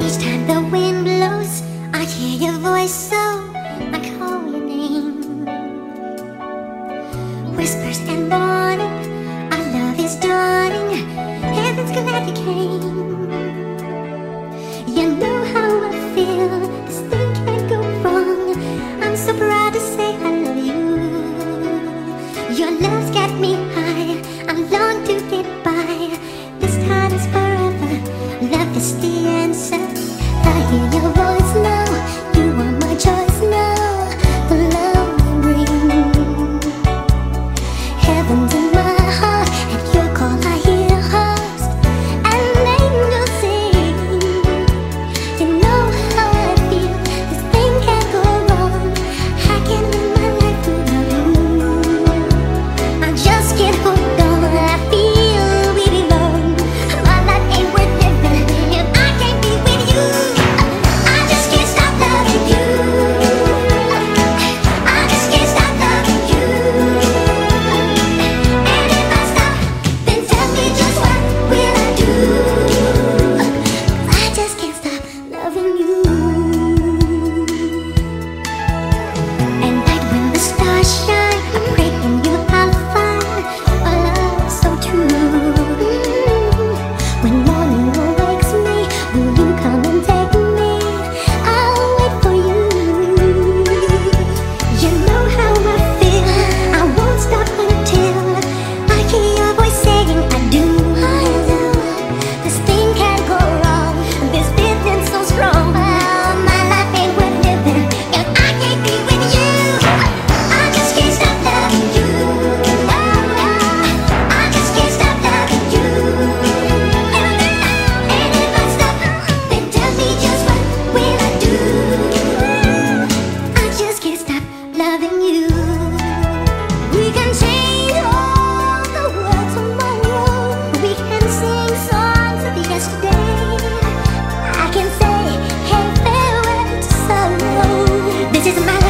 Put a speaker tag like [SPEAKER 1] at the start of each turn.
[SPEAKER 1] Each time the wind blows, I hear your voice, so I call your name. Whispers and morning, our love is dawning. Heaven's glad you came. You know. the answer. is a man.